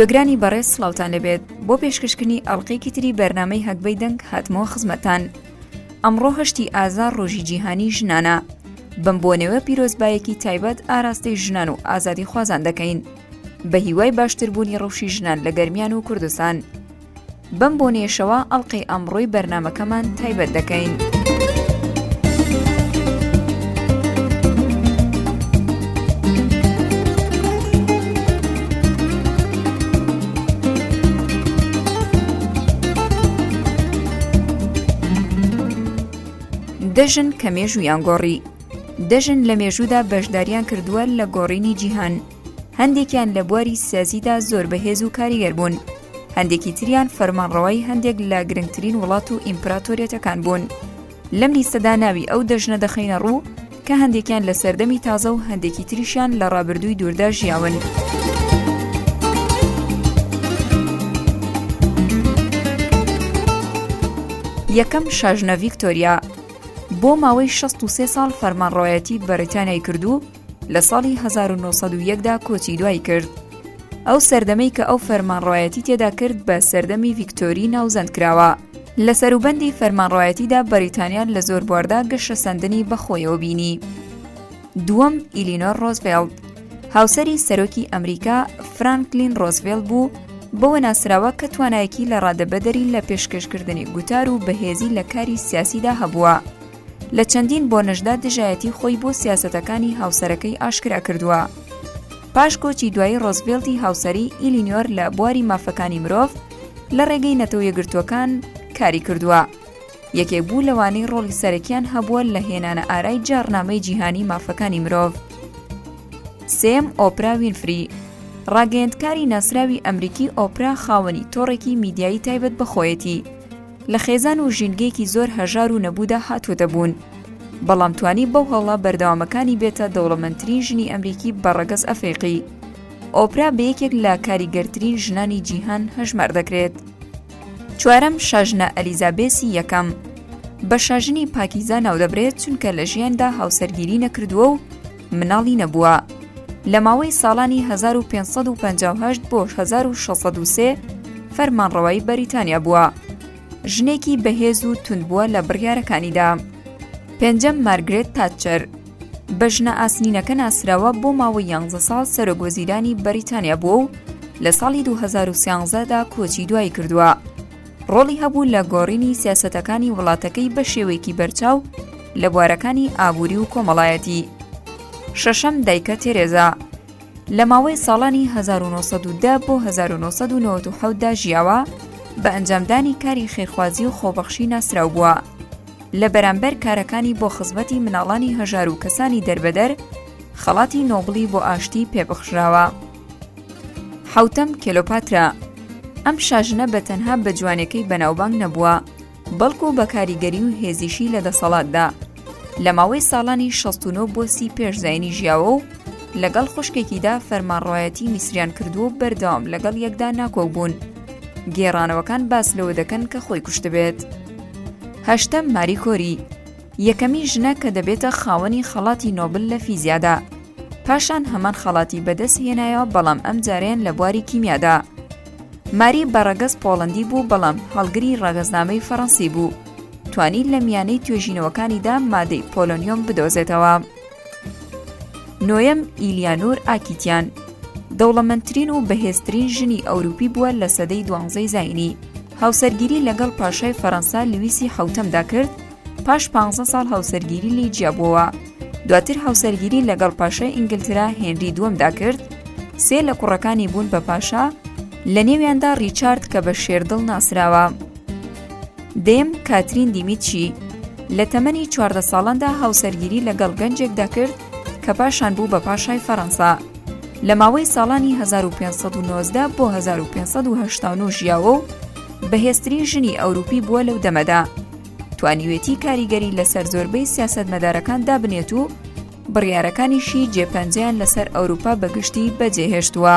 گوێگرانی بەڕێز سلااوان لەبێت بۆ پێشکەشکردنی ئەڵلقەیەکی تری بەرنمەی هەگبەی دەنگ هاتمەوە خزمەتان ئەمڕۆ هەشتی ئازار ڕۆژی جیهانی ژنانە بم بۆ نێوە پیرۆزبایەکی تایبەت ئاراستەی ژنان و ئازادی خوازان دەکەین بەهیوای باشتربوونی ڕەوشی ژنان لە گەرمیان و کوردستان بەم بۆ نێشەوە ئەڵلقەی ئەمڕۆی بەرنمەکەمان تایبەت دەکەین. دەژن کە مێژوویان گۆڕی دەژن لە مێژوودا بەشداریان کردووە لە گۆڕینی جیهان هەندێکیان لە بواری سیازیدا زۆر بەهێز و کاریگەر بوون هەندێکی تریان فەرمانڕەوای هەندێک لە گرنگترین وڵات و ئیمپراتۆریەتەکان بوون لەم لیستەدا ناوی ئەو دەژنە دەخینە ڕوو کە هەندێکیان لە سەردەمی تازە و هەندێکی تریشیان لە ڕابردووی دووردا ژیاون. یەکەم شاژنە ڤیکتۆریا بۆ ماوەی شەست و سێ ساڵ فەرمانڕەوایەتی بەریتانیای کرد و لە ساڵی هەزار و نۆ سەد و یەک دا کۆچی دوایی کرد. ئەو سەردەمەی کە ئەو فەرمانڕەوایەتی تێدا کرد بە سەردەمی ڤیکتۆری ناوزەند کراوە. لە سەروبەندی فەرمانڕەوایەتیدا بەریتانیا لە زۆر بواردا گەشەسەندنی بەخۆیەوە بینی. دووەم ئیلینۆر ڕۆزڤێڵد هاوسەری سەرۆکی ئەمریکا فرانکلین ڕۆزڤێل بوو بەوە ناسراوە کە توانایەکی لە ڕادەبەدەری لە پێشکەشکردنی گوتار و بەهێزی لە کاری سیاسیدا هەبووە لە چەندین بۆ نەژدا دژایەتی خۆی بۆ سیاسەتەکانی هاوسەرەکەی ئاشکرا کردووە. پاش کۆچی دوایی ڕۆزڤێلتی هاوسەری ئیلینیۆر لە بواری مافەکانی مرۆڤ لە ڕێگەی نەتەوە یەگرتووەکان کاری کردووە. یەکێک بوو لەوانەی ڕۆڵی سەرەکیان هەبووە لە هێنانە ئارای جاڕنامەی جیهانی مافەکانی مرۆڤ سێم ئۆپرا وینفری ڕاگەیەندکاری ناسراوی ئەمریکی ئۆپرا خاوەنی تۆڕێکی میدیایی تایبەت بەخۆیەتی لە خێزان و ژینگەیەکی زۆر هەژار و نەبوودا هاتووە دەبوون بەڵام توانی بەو هەڵە بەردەوامەکانی بێتە دەوڵەمەندترین ژنی ئەمریکی بە ڕەگەز ئەفریقی ئۆپرا بە یەکێک لە کاریگەرترین ژنانی جیهان هەژمار دەکرێت. چوارەم، شاژنە ئەلیزابێسی یەکەم، بە شاژنی پاکیزە ناودەبرێت چونکە لە ژیاندا هاوسەرگیری نەکردووە و مناڵی نەبووە. لە ماوەی ساڵانی 1558 بۆ 1603 فەرمانڕەوای بەریتانیا بووە. ژنێکی بەهێز و توند بووە لە بڕیارەکانیدا. پێنجەم، مارگرێت تاتچەر، بە ژنە ئاسنینەکە ناسراوە بۆ ماوەی یانزە ساڵ سەرۆک وەزیرانی بەریتانیا بووە و لە ساڵی 2013دا کۆچی دوایی کردووە ڕۆڵی هەبوو لە گۆڕینی سیاسەتەکانی وڵاتەکەی بە شێوەیەکی بەرچاو لە بوارەکانی ئابووری و کۆمەڵایەتی شەشەم دایکە تێرێزا لە ماوەی ساڵانی 1970 بۆ 1990دا ژیاوە بە ئەنجامدانی کاری خێرخوازی و خۆبەخشی ناسراو بووە. لە بەرامبەر کارەکانی بۆ خزمەتی مناڵانی هەژار و کەسانی دەربەدەر خەڵاتی نۆبڵی بۆ ئاشتی پێبخشراوە حوتەم کێلۆپاترا ئەم شاژنە بە تەنها بە جوانەکەی بەناوبانگ نەبووە بەڵکو بە کاریگەری و هێزیشی لە دەسەڵاتدا لە ماوەی ساڵانی 16 بۆ سی پێش زینی ژیاوە و لەگەڵ خوشکێکیدا فەرمانڕایەتی میسریان کردو و بەردەوام لەگەڵ یەکدا ناکۆک بوون. گێڕانەوەکان باس لەوە دەکەن کە خۆی کوشتبێت. هەشتەم ماری کۆری یەکەمین ژنە کە دەبێتە خاوەنی خەڵاتی نۆبل لە فیزیادا پاشان هەمان خەڵاتی بەدەست هێنایەوە بەڵام ئەم جارێن لە بواری کیمیادا ماری بەڕەگەز پۆڵندی بوو بەڵام هەڵگری ڕەگەزنامەی فەڕەنسی بوو توانی لە میانەی توێژینەوەکانیدا مادەی پۆلۆنیۆم بدۆزێتەوە. نۆیەم، ئیلیانۆر ئاکیتیان، دەوڵەمەندترین و بەهێزترین ژنی ئەوروپی بووە لە سەدەی دوانزەی زاینی. هاوسەرگیری لەگەڵ پاشای فەرەنسا لویسی حەوتەمدا کرد، پاش پانزە ساڵ هاوسەرگیری لێی جیابووەوە. دواتر هاوسەرگیری لەگەڵ پاشای ئینگلترا هێنری دووەمدا کرد، سێ لە کوڕەکانی بوون بە پاشا، لەنێویاندا ڕیچارد کە بە شێردڵ ناسراوە. دەیەم، کاترین دیمیتچی، لە تەمەنی چواردە ساڵاندا هاوسەرگیری لەگەڵ گەنجێکدا کرد کە پاشان بوو بە پاشای فەرەنسا. لە ماوەی ساڵانی هەزار و پێنج سەد و نۆزدە بۆ هەزار و پێنج سەد و هەشتا و نۆ ژیاوە و بەهێزترین ژنی ئەوروپی بووە لەو دەمەدا. توانیوێتی کاریگەری لەسەر زۆربەی سیاسەتمەدارەکان دابنێت و بڕیارەکانیشی جێ پەنجەیان لەسەر ئەوروپا بە گشتی بەجێهێشتووە.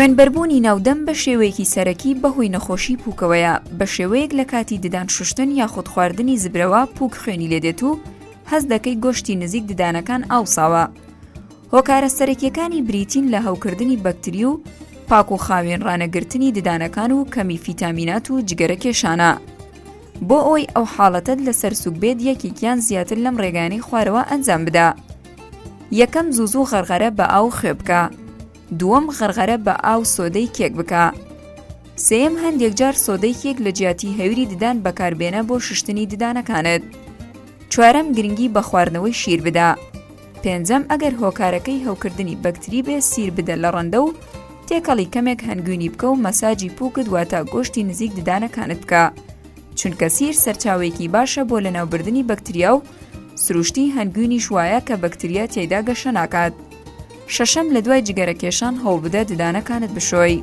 خوێنبەربوونی ناودەم بە شێوەیەکی سەرەکی بەهۆی نەخۆشی پوکەوەیە بە شێوەیەک لە کاتی ددان شوشتن یاخود خواردنی زبرەوە پوک خوێنی لێدێت و هەست دەکەی گۆشتی نزیک ددانەکان ئاوساوە هۆکارە سەرەکیەکانی بریتین لە هەوکردنی بەکتری و پاک و خاوێن ڕانەگرتنی ددانەکان و کەمی فیتامینات و جگەرە کێشانە بۆ ئەوی ئەو حاڵەتت لەسەر سوک بێت یەکێکیان زیاتر لەم ڕێگانی خوارەوە ئەنجام بدە یەکەم زوزو غەرغەرە بە ئاو خوێ بکە دووەم غەرغەرە بە ئاو سۆدەی کێک بکە سێم هەندێک جار سۆدەی کێک لە جیاتی هەوری ددان بەکاربێنە بۆ ششتنی ددانەکانت چوارەم گرنگی بە خواردنەوەی شیر بدە پێنجەم، ئەگەر هۆکارەکەی هەوکردنی بەکتری بێ سیر بدە لە ڕەندە و تێکەڵی کەمێک هەنگوینی بکە و مەساجی پوکت واتا گۆشتی نزیک ددانەکانت بکە چونکە سیر سەرچاوەیەکی باشە بۆ لەناوبردنی بەکتریا و سروشتی هەنگوینیش وایە کە بەکتریا تێیدا گەشە ناکات شەشەم لە دوای جگەرە کێشان هەوڵبدە ددانەکانت بشۆی.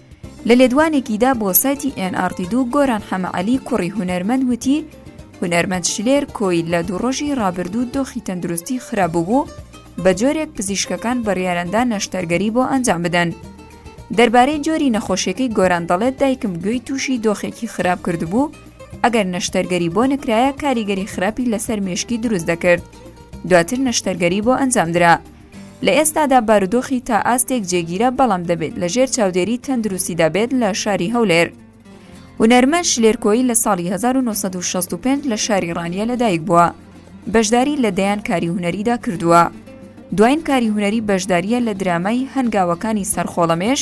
لە لێدوانێکیدا بۆ سایتی ئێن ئاڕ تی دوو، گۆران حەمە عەلی کوڕی هونەرمەند وتی، هونەرمەند شلێر کۆیل لە دوو ڕۆژی ڕابردوو دۆخی تەندروستی خراپ بوو و بە جۆرێک پزیشکەکان بڕیاراندا نەشتەرگەری بۆ ئەنجام بدەن. دەربارەی جۆری نەخۆشیەکەی گۆران دەڵێت دایکم گوێی تووشی دۆخێکی خراپ کردبوو ئەگەر نەشتەرگەری بۆ نەکرایە کاریگەری خراپی لەسەر مێشکی دروست دەکرد دواتر نەشتەرگەری بۆ ئەنجامدرا. لە ئێستادا بارودۆخی تا ئاستێک جێگیرە بەڵام دەبێت لە ژێر چاودێری تەندروستیدا بێت لە شاری هەولێر. هونەرمەند شلێرکۆیی لە ساڵی 1965 لە شاری ڕانیە لەدایک بووە. بەشداری لە دەیان کاری هونەریدا کردووە. دواین کاری هونەری بەشداریە لە درامای هەنگاوەکانی سەرخۆڵەمێش،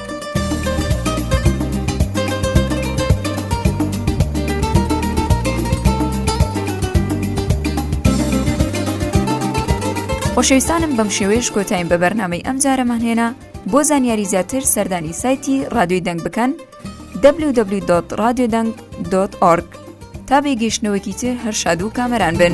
خۆشەویستانم بەم شێوەیەش کۆتایم بە بەرنمەی ئەم جارەمان هێنا بۆ زانیاری زیاتر سەردانی سایتی رادیۆی دەنگ بکەن www.رادیۆ دەنگ.org تا بێگەیشتنەوەکی تر هەر شاد و کامەران بن.